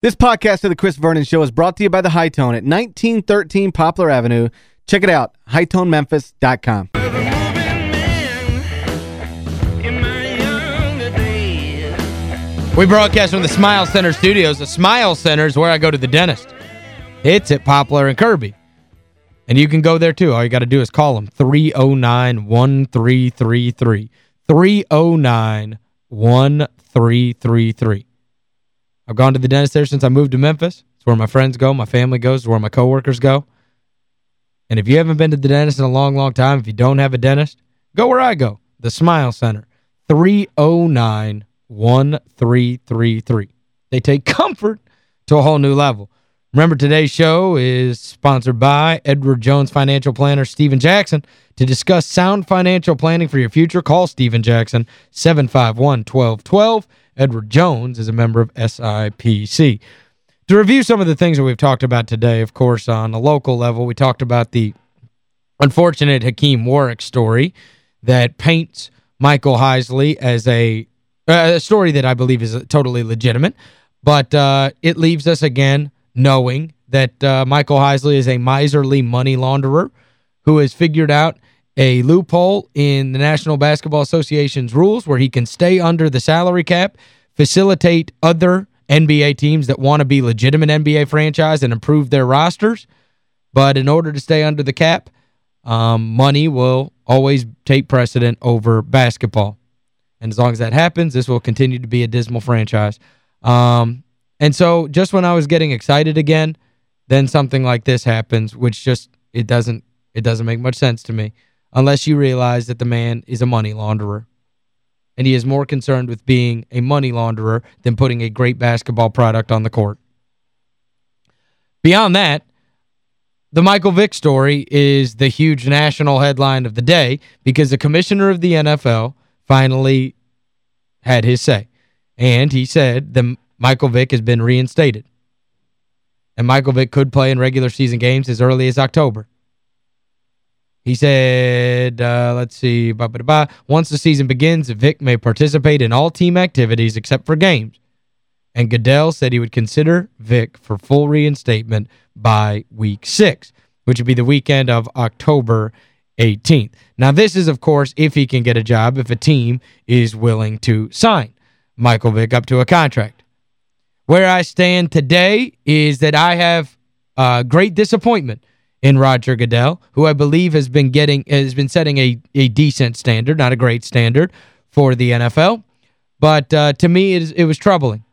This podcast of the Chris Vernon Show is brought to you by The Hi-Tone at 1913 Poplar Avenue. Check it out, hitonememphis.com. We broadcast from the Smile Center studios. The Smile Center is where I go to the dentist. It's at Poplar and Kirby. And you can go there too. All you got to do is call them 309-1333. 309-1333. I've gone to the dentist there since I moved to Memphis. It's where my friends go, my family goes, it's where my coworkers go. And if you haven't been to the dentist in a long, long time, if you don't have a dentist, go where I go, the Smile Center. 309-1333. They take comfort to a whole new level. Remember, today's show is sponsored by Edward Jones financial planner Stephen Jackson. To discuss sound financial planning for your future, call Stephen Jackson, 751-1212. Edward Jones is a member of SIPC. To review some of the things that we've talked about today, of course, on a local level, we talked about the unfortunate Hakim Warrick story that paints Michael Heisley as a, uh, a story that I believe is totally legitimate, but uh, it leaves us again knowing that uh, Michael Heisley is a miserly money launderer who has figured out a loophole in the National Basketball Association's rules where he can stay under the salary cap, facilitate other NBA teams that want to be legitimate NBA franchise and improve their rosters. But in order to stay under the cap, um, money will always take precedent over basketball. And as long as that happens, this will continue to be a dismal franchise. Um, and so just when I was getting excited again, then something like this happens, which just it doesn't it doesn't make much sense to me unless you realize that the man is a money launderer. And he is more concerned with being a money launderer than putting a great basketball product on the court. Beyond that, the Michael Vick story is the huge national headline of the day because the commissioner of the NFL finally had his say. And he said that Michael Vick has been reinstated. And Michael Vick could play in regular season games as early as October. He said, uh, let's see, once the season begins, Vick may participate in all team activities except for games. And Goodell said he would consider Vick for full reinstatement by week six, which would be the weekend of October 18th. Now, this is, of course, if he can get a job, if a team is willing to sign Michael Vick up to a contract. Where I stand today is that I have uh, great disappointment in Roger Goodell, who I believe has been getting has been setting a, a decent standard, not a great standard, for the NFL. But uh, to me, it, is, it was troubling,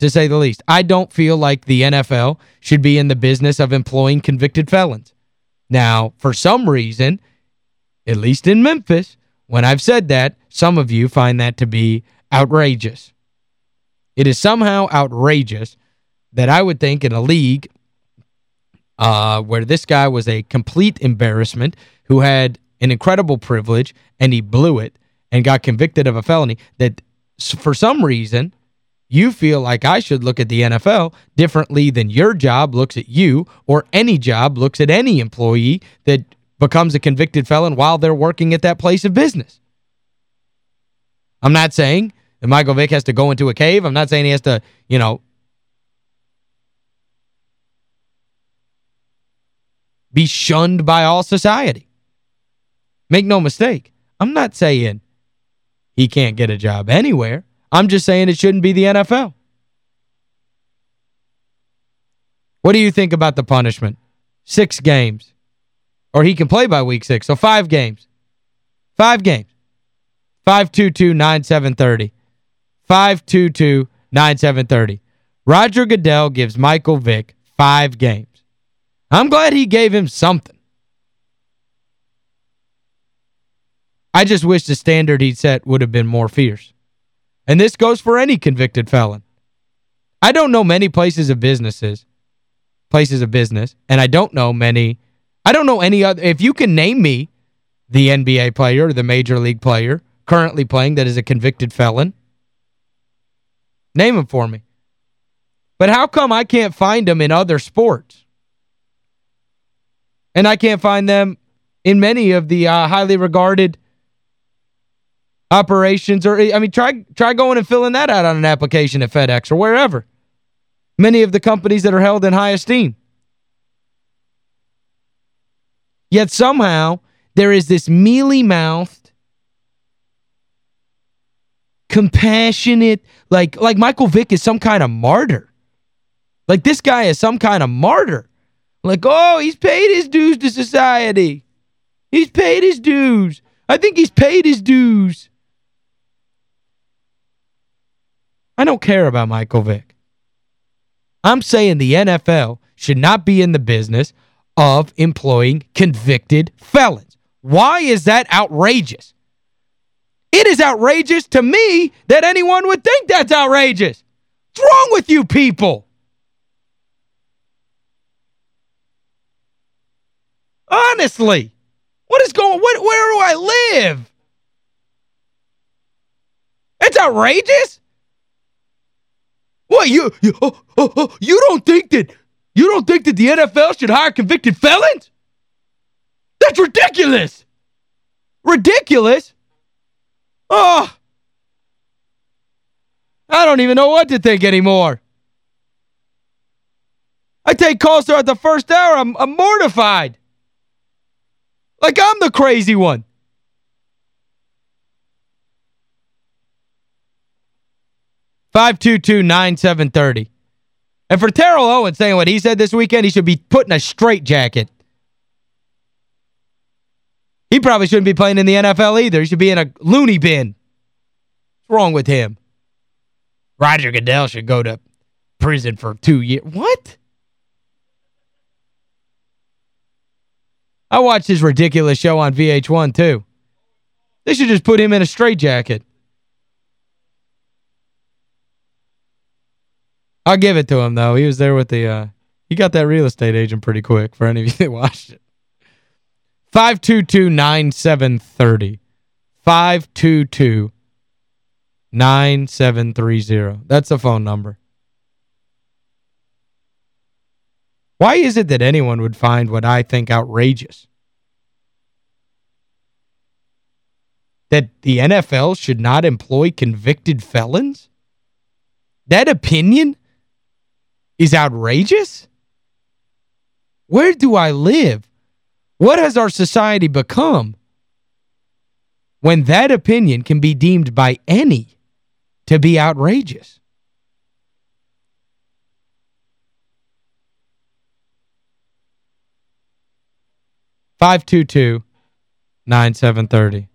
to say the least. I don't feel like the NFL should be in the business of employing convicted felons. Now, for some reason, at least in Memphis, when I've said that, some of you find that to be outrageous. It is somehow outrageous that I would think in a league uh, where this guy was a complete embarrassment who had an incredible privilege and he blew it and got convicted of a felony that for some reason you feel like I should look at the NFL differently than your job looks at you or any job looks at any employee that becomes a convicted felon while they're working at that place of business. I'm not saying that Michael Vick has to go into a cave. I'm not saying he has to, you know, be shunned by all society. Make no mistake. I'm not saying he can't get a job anywhere. I'm just saying it shouldn't be the NFL. What do you think about the punishment? Six games. Or he can play by week six, so five games. Five games. 522-9730. 522-9730. Roger Goodell gives Michael Vick five games. I'm glad he gave him something. I just wish the standard he'd set would have been more fierce. And this goes for any convicted felon. I don't know many places of businesses, places of business, and I don't know many, I don't know any other, if you can name me the NBA player or the major league player currently playing that is a convicted felon, name him for me. But how come I can't find them in other sports? And I can't find them in many of the uh, highly regarded operations or I mean try try going and filling that out on an application at FedEx or wherever. many of the companies that are held in high esteem. Yet somehow there is this mealy-mouthed, compassionate, like like Michael Vick is some kind of martyr. Like this guy is some kind of martyr. Like, oh, he's paid his dues to society. He's paid his dues. I think he's paid his dues. I don't care about Michael Vick. I'm saying the NFL should not be in the business of employing convicted felons. Why is that outrageous? It is outrageous to me that anyone would think that's outrageous. What's wrong with you people? Honestly, what is going what where do I live? It's outrageous? What you you, oh, oh, oh, you don't think that you don't think that the NFL should hire convicted felons? That's ridiculous. Ridiculous? Oh. I don't even know what to think anymore. I take calls throughout the first hour. I'm, I'm mortified. Like I'm the crazy one. Five two two nine seven thirty. And for Terrell Owens saying what he said this weekend, he should be put in a straight jacket. He probably shouldn't be playing in the NFL either. He should be in a loony bin. What's wrong with him? Roger Goodell should go to prison for two years. What? I watched his ridiculous show on VH1, too. They should just put him in a straitjacket. I'll give it to him, though. He was there with the... Uh, he got that real estate agent pretty quick, for any of you that watched it. 522-9730. 522-9730. That's the phone number. Why is it that anyone would find what I think outrageous? That the NFL should not employ convicted felons? That opinion is outrageous? Where do I live? What has our society become when that opinion can be deemed by any to be outrageous? 522-9730.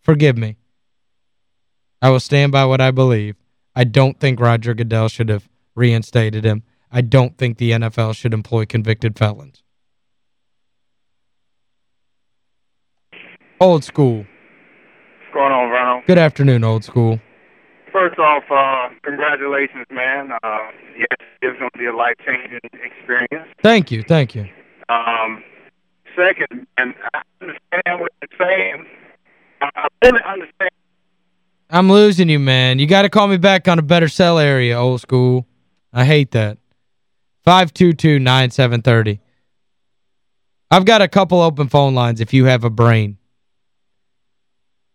Forgive me. I will stand by what I believe. I don't think Roger Goodell should have reinstated him. I don't think the NFL should employ convicted felons. Old school. What's going on, Verno? Good afternoon, old school. First off, uh, congratulations, man. Uh, yes, it's going to be a life-changing experience. Thank you, thank you. Um, second, and I understand what you're saying. I really understand. I'm losing you, man. You got to call me back on a better cell area, old school. I hate that. 522-9730. I've got a couple open phone lines if you have a brain.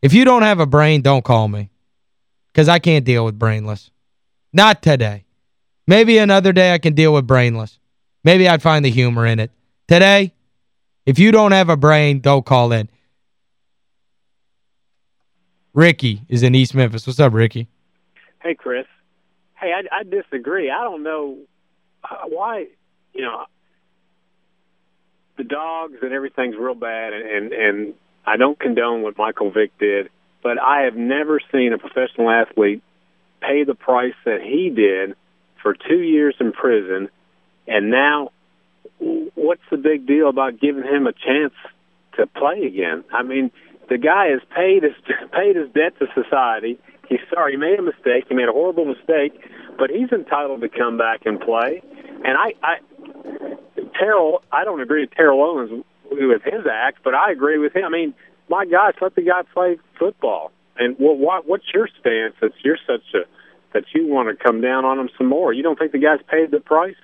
If you don't have a brain, don't call me. Because I can't deal with brainless. Not today. Maybe another day I can deal with brainless. Maybe I'd find the humor in it. Today, if you don't have a brain, don't call in. Ricky is in East Memphis. What's up, Ricky? Hey, Chris. Hey, I, I disagree. I don't know uh, why, you know, the dogs and everything's real bad, and, and, and I don't condone what Michael Vick did, but I have never seen a professional athlete pay the price that he did for two years in prison, and now what's the big deal about giving him a chance to play again? I mean, the guy has paid his paid his debt to society. He's sorry, he made a mistake. He made a horrible mistake, but he's entitled to come back and play. And I, I Terrell, I don't agree with Terrell Owens with his act, but I agree with him. I mean, my gosh, let the guy play football. And what, what what's your stance? That you're such a that you want to come down on him some more. You don't think the guy's paid the price?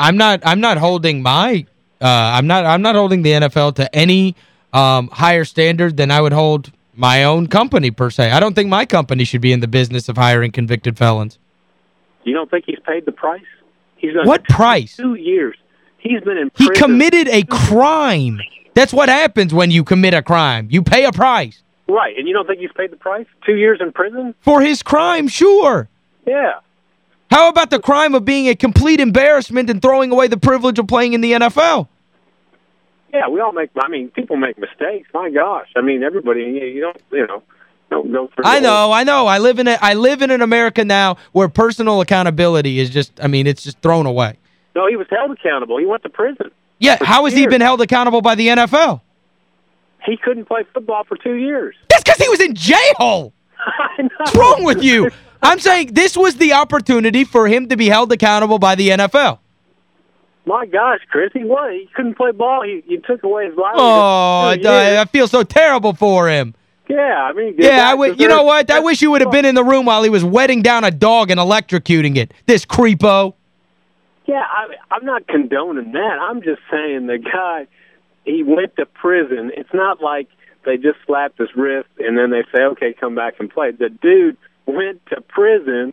I'm not I'm not holding my uh, I'm not I'm not holding the NFL to any um, higher standard than I would hold my own company per se. I don't think my company should be in the business of hiring convicted felons. You don't think he's paid the price? He's What price? Two years. He's been in prison. He committed a crime. That's what happens when you commit a crime. You pay a price. Right, and you don't think he's paid the price? Two years in prison? For his crime, sure. Yeah. How about the crime of being a complete embarrassment and throwing away the privilege of playing in the NFL? Yeah, we all make, I mean, people make mistakes. My gosh. I mean, everybody, you don't, you know, don't go for I know, I know. I live in a, I live in an America now where personal accountability is just, I mean, it's just thrown away. No, he was held accountable. He went to prison. Yeah, how has he been held accountable by the NFL? He couldn't play football for two years. That's because he was in jail. What's wrong with you? I'm saying this was the opportunity for him to be held accountable by the NFL. My gosh, Chris, he was. He couldn't play ball. He, you took away his livelihood. Oh, I. I feel so terrible for him. Yeah, I mean, Yeah, I would. You know what? I wish you would have been in the room while he was wetting down a dog and electrocuting it. This creepo. Yeah, I, I'm not condoning that. I'm just saying the guy, he went to prison. It's not like they just slapped his wrist and then they say, okay, come back and play. The dude went to prison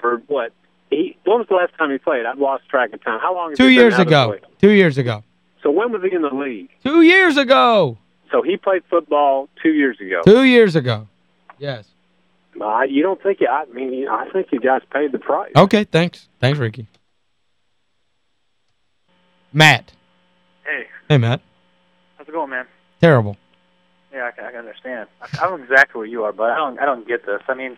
for what? He, when was the last time he played? I've lost track of time. How long? has Two he years out ago. Two years ago. So when was he in the league? Two years ago. So he played football two years ago. Two years ago. Yes. Uh, you don't think? I mean, I think you guys paid the price. Okay, thanks. Thanks, Ricky. Matt. Hey, Hey, Matt. how's it going, man? Terrible. Yeah, I can, I can understand. I, I don't exactly where you are, but I don't I don't get this. I mean,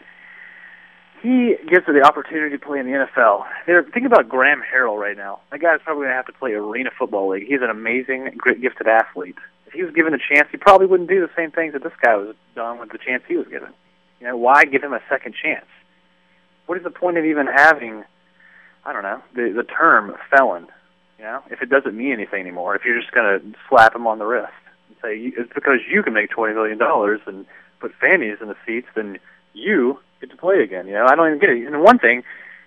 he gets the opportunity to play in the NFL. There, think about Graham Harrell right now. That guy's probably going to have to play Arena Football League. He's an amazing, great, gifted athlete. If he was given a chance, he probably wouldn't do the same things that this guy was done with the chance he was given. You know, why give him a second chance? What is the point of even having, I don't know, the the term felon? You know, if it doesn't mean anything anymore, if you're just going to slap him on the wrist and say it's because you can make twenty million dollars and put fannies in the seats, then you get to play again. You know, I don't even get it. And one thing,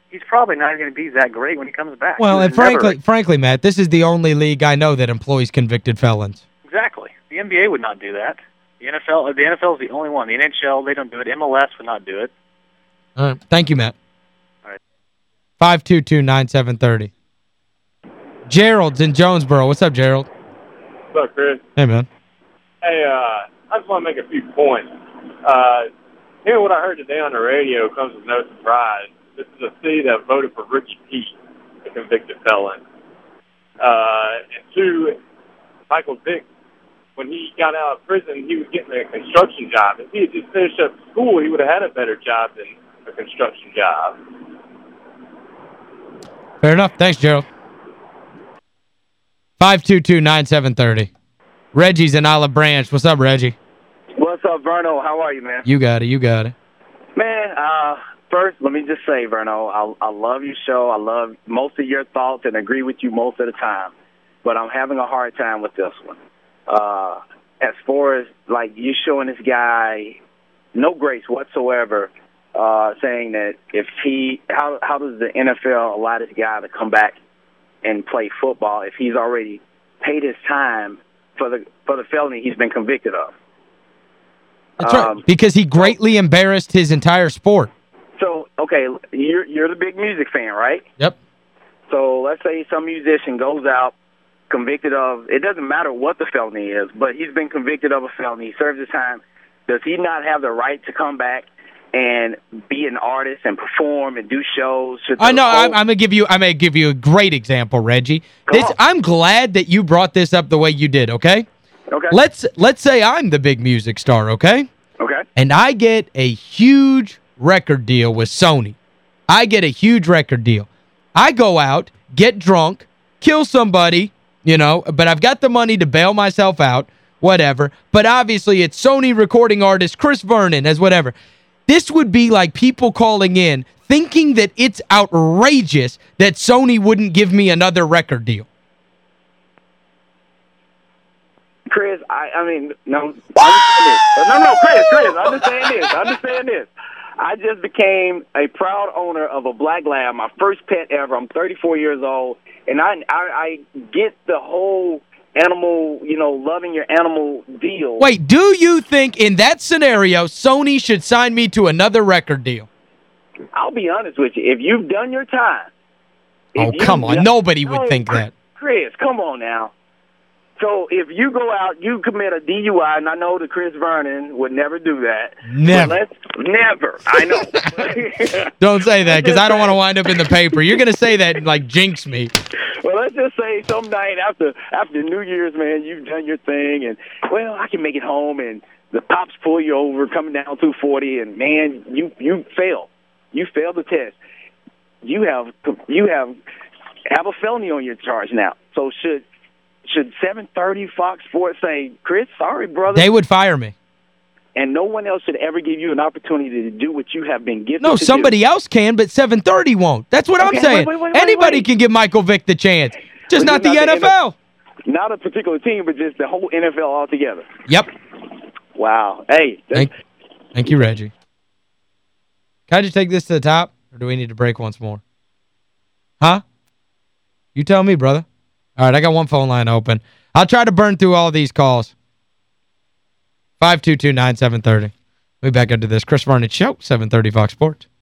he's probably not going to be that great when he comes back. Well, and was never- frankly, frankly, Matt, this is the only league I know that employs convicted felons. exactly, the NBA would not do that. The NFL, the NFL is the only one. The NHL, they don't do it. MLS would not do it. All right. Thank you, Matt. All right. 522-9730. Gerald's in Jonesboro. What's up, Gerald? What's up, Chris? Hey, man. Hey, uh, I just want to make a few points. Uh, hearing what I heard today on the radio comes as no surprise. This is a city that voted for Rickey Peete, a convicted felon. Uh, and two, Michael Vick, when he got out of prison, he was getting a construction job. If he had just finished up school, he would have had a better job than a construction job. Fair enough. Thanks, Gerald. 522-9730. Reggie's in Olive Branch. What's up, Reggie? What's up, Verno? How are you, man? You got it. You got it. Man, uh, first, let me just say, Verno, I, I love your show. I love most of your thoughts and agree with you most of the time. But I'm having a hard time with this one. Uh, as far as, like, you showing this guy no grace whatsoever, uh, saying that if he, how, how does the NFL allow this guy to come back and play football if he's already paid his time for the for the felony he's been convicted of? That's Um, right. Because he greatly embarrassed his entire sport. So, okay, you're you're the big music fan, right? Yep. So let's say some musician goes out convicted of it doesn't matter what the felony is, but he's been convicted of a felony, he serves his time. Does he not have the right to come back and be an artist and perform and do shows? I know. I'm, I'm going to give you I'm give you a great example, Reggie. Come This on. I'm glad that you brought this up the way you did, okay? Okay. Let's let's say I'm the big music star, okay? okay. and I get a huge record deal with Sony. I get a huge record deal. I go out, get drunk, kill somebody, you know, but I've got the money to bail myself out, whatever. But obviously it's Sony recording artist Chris Vernon as whatever. This would be like people calling in thinking that it's outrageous that Sony wouldn't give me another record deal. Chris, I, I mean, no, understand this. No, no, Chris, Chris, understand this. Understand this. I just became a proud owner of a black lab, my first pet ever. I'm 34 years old, and I, I, I get the whole animal, you know, loving your animal deal. Wait, do you think in that scenario Sony should sign me to another record deal? I'll be honest with you. If you've done your time. Oh, come on. Nobody would think that. Chris, come on now. So if you go out, you commit a DUI, and I know that Chris Vernon would never do that. Never. never. I know. don't say that because I don't want to wind up in the paper. You're going to say that and, like, jinx me. Well, let's just say some night after after New Year's, man, you've done your thing, and, well, I can make it home, and the cops pull you over coming down 240, and, man, you you fail. You fail the test. You have you have have a felony on your charge now. So should should 730 Fox Sports say, Chris, sorry, brother? They would fire me. And no one else should ever give you an opportunity to do what you have been given No, somebody do. else can, but 730 won't. That's what okay, I'm saying. wait, wait, wait, Anybody can give Michael Vick the chance, just but not the not NFL. The not a particular team, but just the whole NFL altogether. Yep. Wow. Hey. Thank, thank you, Reggie. Can I just take this to the top, or do we need to break once more? Huh? You tell me, brother. All right, I got one phone line open. I'll try to burn through all these calls. 522-9730. We'll be back into this Chris Vernon Show, 730 Fox Sports.